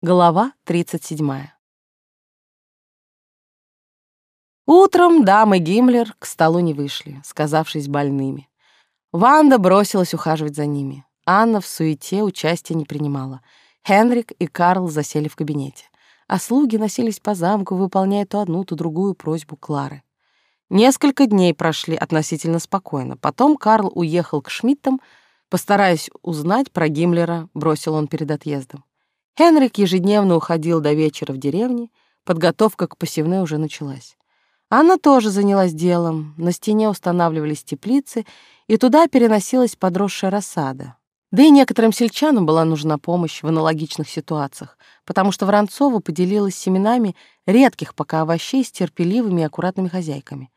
Глава 37. Утром дамы Гиммлер к столу не вышли, сказавшись больными. Ванда бросилась ухаживать за ними. Анна в суете участия не принимала. Хенрик и Карл засели в кабинете. А слуги носились по замку, выполняя то одну, то другую просьбу Клары. Несколько дней прошли относительно спокойно. Потом Карл уехал к Шмидтам, постараясь узнать про Гиммлера, бросил он перед отъездом. Хенрик ежедневно уходил до вечера в деревне, подготовка к посевной уже началась. Анна тоже занялась делом, на стене устанавливались теплицы, и туда переносилась подросшая рассада. Да и некоторым сельчанам была нужна помощь в аналогичных ситуациях, потому что Воронцова поделилась семенами редких пока овощей с терпеливыми и аккуратными хозяйками.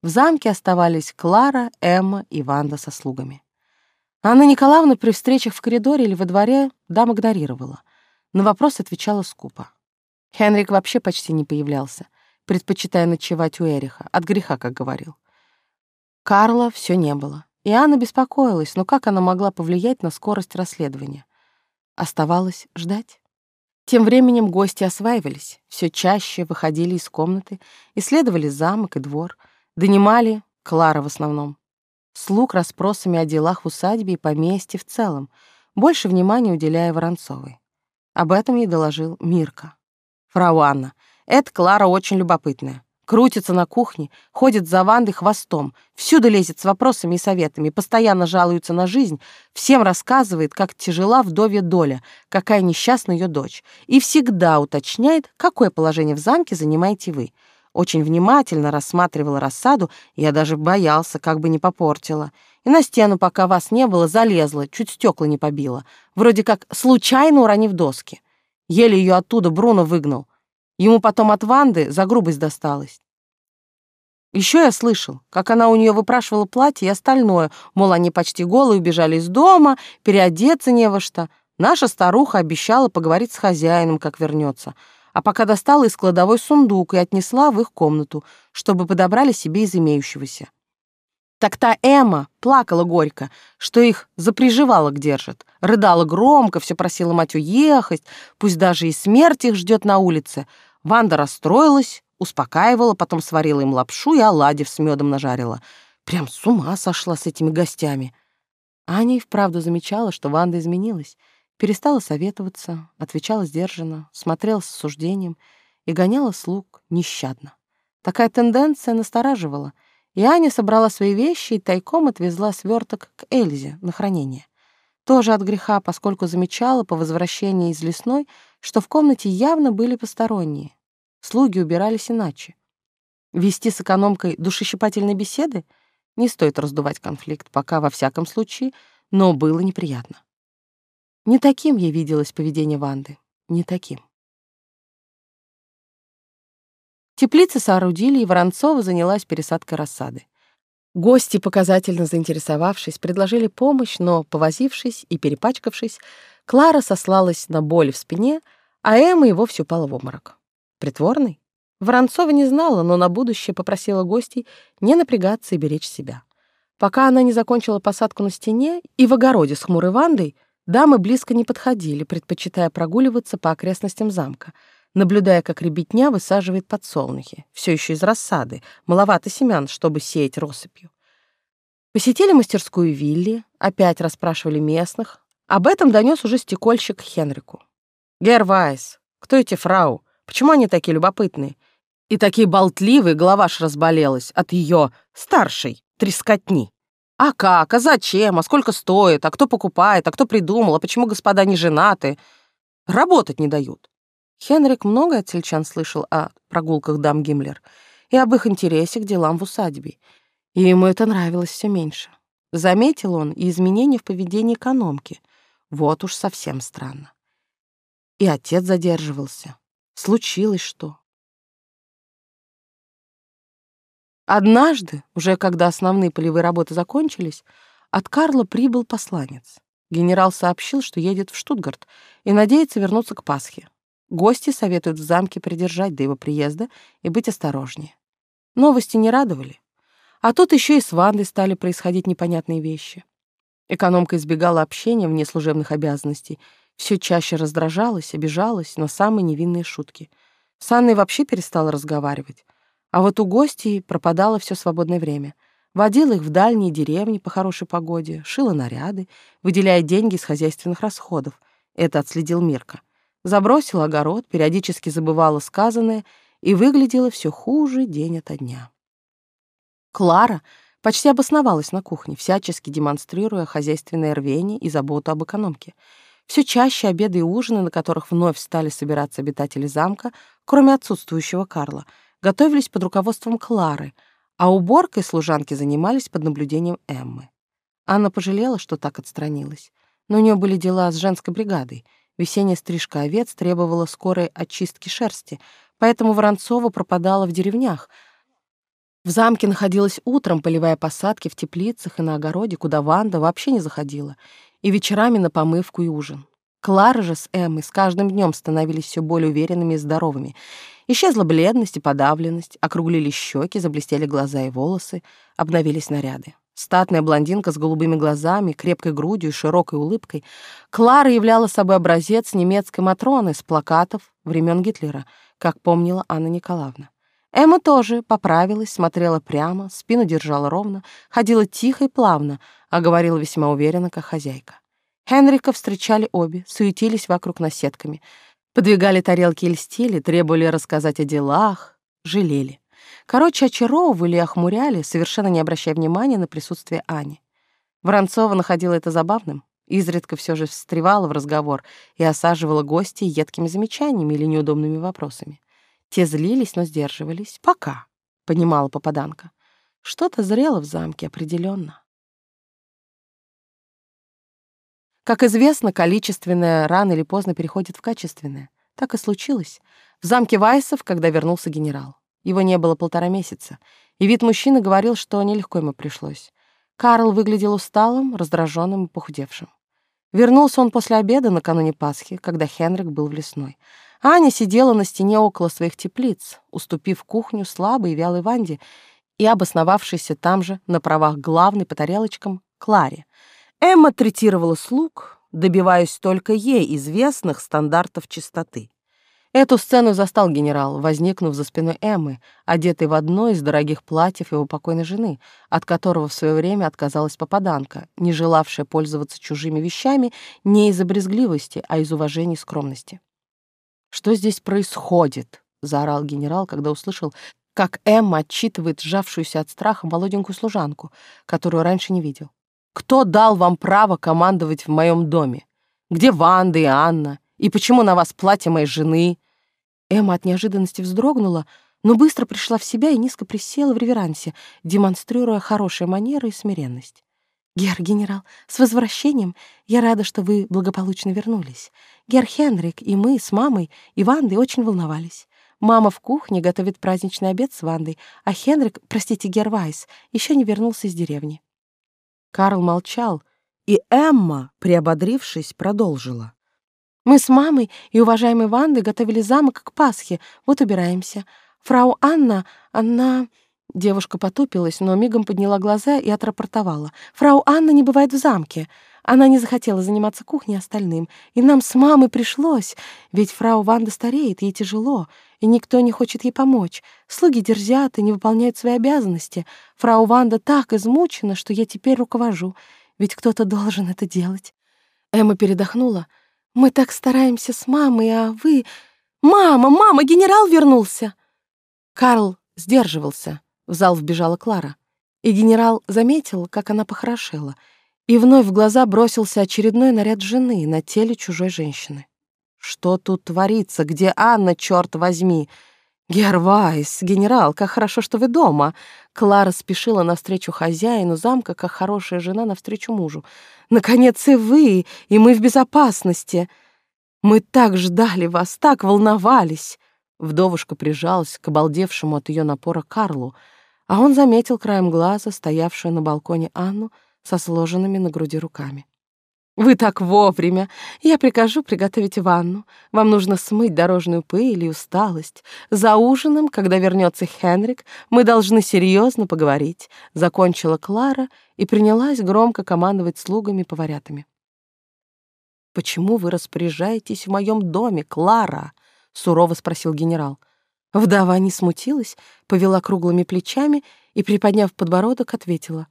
В замке оставались Клара, Эмма и Ванда со слугами. Анна Николаевна при встречах в коридоре или во дворе дам игнорировала. На вопрос отвечала скупо. Хенрик вообще почти не появлялся, предпочитая ночевать у Эриха, от греха, как говорил. Карла все не было, и Анна беспокоилась, но как она могла повлиять на скорость расследования? Оставалось ждать. Тем временем гости осваивались, все чаще выходили из комнаты, исследовали замок и двор, донимали Клара в основном. Слуг расспросами о делах в усадьбе и поместье в целом, больше внимания уделяя Воронцовой. Об этом ей доложил Мирка. «Фрау Анна, эта Клара очень любопытная. Крутится на кухне, ходит за Вандой хвостом, всюду лезет с вопросами и советами, постоянно жалуется на жизнь, всем рассказывает, как тяжела вдовья доля, какая несчастна ее дочь, и всегда уточняет, какое положение в замке занимаете вы. Очень внимательно рассматривала рассаду, я даже боялся, как бы не попортила. И на стену, пока вас не было, залезла, чуть стекла не побила. Вроде как случайно уронив доски. Еле ее оттуда Бруно выгнал. Ему потом от Ванды за грубость досталось. Еще я слышал, как она у нее выпрашивала платье и остальное, мол, они почти голые убежали из дома, переодеться не во что. Наша старуха обещала поговорить с хозяином, как вернется а пока достала из кладовой сундук и отнесла в их комнату, чтобы подобрали себе из имеющегося. Так та Эмма плакала горько, что их заприживалок держит, рыдала громко, все просила мать уехать, пусть даже и смерть их ждет на улице. Ванда расстроилась, успокаивала, потом сварила им лапшу и оладьев с медом нажарила. Прям с ума сошла с этими гостями. Аня и вправду замечала, что Ванда изменилась — Перестала советоваться, отвечала сдержанно, смотрела с осуждением и гоняла слуг нещадно. Такая тенденция настораживала, и Аня собрала свои вещи и тайком отвезла сверток к Эльзе на хранение. Тоже от греха, поскольку замечала по возвращении из лесной, что в комнате явно были посторонние. Слуги убирались иначе. Вести с экономкой душещипательной беседы не стоит раздувать конфликт, пока во всяком случае, но было неприятно. Не таким ей виделось поведение Ванды. Не таким. Теплицы соорудили, и Воронцова занялась пересадкой рассады. Гости, показательно заинтересовавшись, предложили помощь, но, повозившись и перепачкавшись, Клара сослалась на боль в спине, а Эмма и вовсе упала в обморок. Притворный? Воронцова не знала, но на будущее попросила гостей не напрягаться и беречь себя. Пока она не закончила посадку на стене и в огороде с хмурой Вандой, Дамы близко не подходили, предпочитая прогуливаться по окрестностям замка, наблюдая, как ребятня высаживает подсолнухи, все еще из рассады, маловато семян, чтобы сеять россыпью. Посетили мастерскую Вилли, опять расспрашивали местных. Об этом донес уже стекольщик Хенрику. «Гер Вайс, кто эти фрау? Почему они такие любопытные? И такие болтливые, голова аж разболелась от ее старшей трескотни». А как? А зачем? А сколько стоит? А кто покупает? А кто придумал? А почему господа не женаты? Работать не дают. Хенрик много от сельчан слышал о прогулках дам Гиммлер и об их интересе к делам в усадьбе. И ему это нравилось все меньше. Заметил он и изменения в поведении экономки. Вот уж совсем странно. И отец задерживался. Случилось что? Однажды, уже когда основные полевые работы закончились, от Карла прибыл посланец. Генерал сообщил, что едет в Штутгарт и надеется вернуться к Пасхе. Гости советуют в замке придержать до его приезда и быть осторожнее. Новости не радовали. А тут еще и с Вандой стали происходить непонятные вещи. Экономка избегала общения вне служебных обязанностей, Все чаще раздражалась, обижалась на самые невинные шутки. С Анной вообще перестала разговаривать. А вот у гостей пропадало все свободное время. Водила их в дальние деревни по хорошей погоде, шила наряды, выделяя деньги из хозяйственных расходов. Это отследил Мирка. Забросила огород, периодически забывала сказанное и выглядела все хуже день ото дня. Клара почти обосновалась на кухне, всячески демонстрируя хозяйственное рвение и заботу об экономке. Все чаще обеды и ужины, на которых вновь стали собираться обитатели замка, кроме отсутствующего Карла, готовились под руководством Клары, а уборкой служанки занимались под наблюдением Эммы. Анна пожалела, что так отстранилась, но у нее были дела с женской бригадой. Весенняя стрижка овец требовала скорой очистки шерсти, поэтому Воронцова пропадала в деревнях — в замке находилась утром, поливая посадки в теплицах и на огороде, куда Ванда вообще не заходила, и вечерами на помывку и ужин. Клара же с Эммой с каждым днем становились все более уверенными и здоровыми. Исчезла бледность и подавленность, округлились щеки, заблестели глаза и волосы, обновились наряды. Статная блондинка с голубыми глазами, крепкой грудью и широкой улыбкой, Клара являла собой образец немецкой Матроны с плакатов времен Гитлера, как помнила Анна Николаевна. Эмма тоже поправилась, смотрела прямо, спину держала ровно, ходила тихо и плавно, а говорила весьма уверенно, как хозяйка. Хенрика встречали обе, суетились вокруг наседками, подвигали тарелки и льстили, требовали рассказать о делах, жалели. Короче, очаровывали и охмуряли, совершенно не обращая внимания на присутствие Ани. Воронцова находила это забавным, изредка все же встревала в разговор и осаживала гостей едкими замечаниями или неудобными вопросами. Те злились, но сдерживались. Пока, понимала попаданка. Что-то зрело в замке определенно. Как известно, количественное рано или поздно переходит в качественное. Так и случилось. В замке Вайсов, когда вернулся генерал. Его не было полтора месяца, и вид мужчины говорил, что нелегко ему пришлось. Карл выглядел усталым, раздраженным и похудевшим. Вернулся он после обеда накануне Пасхи, когда Хенрик был в лесной. Аня сидела на стене около своих теплиц, уступив кухню слабой и вялой Ванде и обосновавшейся там же на правах главной по тарелочкам Кларе. Эмма третировала слуг, добиваясь только ей известных стандартов чистоты. Эту сцену застал генерал, возникнув за спиной Эммы, одетой в одно из дорогих платьев его покойной жены, от которого в свое время отказалась попаданка, не желавшая пользоваться чужими вещами не из-за брезгливости, а из уважения и скромности. «Что здесь происходит?» — заорал генерал, когда услышал, как Эмма отчитывает сжавшуюся от страха молоденькую служанку, которую раньше не видел. «Кто дал вам право командовать в моем доме? Где Ванда и Анна? И почему на вас платье моей жены?» Эмма от неожиданности вздрогнула, но быстро пришла в себя и низко присела в реверансе, демонстрируя хорошие манеры и смиренность. «Гер-генерал, с возвращением! Я рада, что вы благополучно вернулись. Гер Хенрик и мы с мамой и Вандой очень волновались. Мама в кухне готовит праздничный обед с Вандой, а Хенрик, простите, Гер Вайс, еще не вернулся из деревни». Карл молчал, и Эмма, приободрившись, продолжила. «Мы с мамой и уважаемой Вандой готовили замок к Пасхе, вот убираемся. Фрау Анна, она...» Девушка потупилась, но мигом подняла глаза и отрапортовала. «Фрау Анна не бывает в замке. Она не захотела заниматься кухней остальным, и нам с мамой пришлось, ведь фрау Ванда стареет, ей тяжело, и никто не хочет ей помочь. Слуги дерзят и не выполняют свои обязанности. Фрау Ванда так измучена, что я теперь руковожу, ведь кто-то должен это делать». Эмма передохнула. «Мы так стараемся с мамой, а вы...» «Мама, мама, генерал вернулся!» Карл сдерживался. В зал вбежала Клара. И генерал заметил, как она похорошела, и вновь в глаза бросился очередной наряд жены на теле чужой женщины. «Что тут творится? Где Анна, черт возьми?» «Гервайс, генерал, как хорошо, что вы дома!» Клара спешила навстречу хозяину замка, как хорошая жена навстречу мужу. «Наконец и вы, и мы в безопасности! Мы так ждали вас, так волновались!» Вдовушка прижалась к обалдевшему от ее напора Карлу — а он заметил краем глаза стоявшую на балконе Анну со сложенными на груди руками. «Вы так вовремя! Я прикажу приготовить ванну. Вам нужно смыть дорожную пыль и усталость. За ужином, когда вернется Хенрик, мы должны серьезно поговорить», — закончила Клара и принялась громко командовать слугами-поварятами. «Почему вы распоряжаетесь в моем доме, Клара?» — сурово спросил генерал. Вдова не смутилась, повела круглыми плечами и, приподняв подбородок, ответила.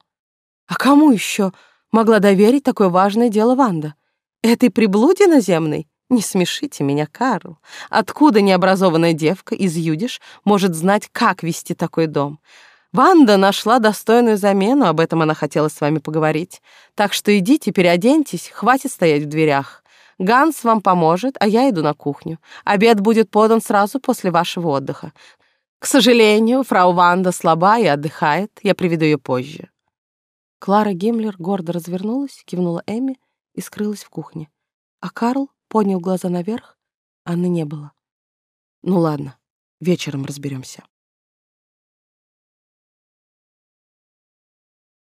«А кому еще могла доверить такое важное дело Ванда? Этой приблуде наземной? Не смешите меня, Карл. Откуда необразованная девка из Юдиш может знать, как вести такой дом? Ванда нашла достойную замену, об этом она хотела с вами поговорить. Так что идите, переоденьтесь, хватит стоять в дверях. Ганс вам поможет, а я иду на кухню. Обед будет подан сразу после вашего отдыха. К сожалению, фрау Ванда слаба и отдыхает. Я приведу ее позже». Клара Гиммлер гордо развернулась, кивнула Эми и скрылась в кухне. А Карл поднял глаза наверх, Анны не было. «Ну ладно, вечером разберемся.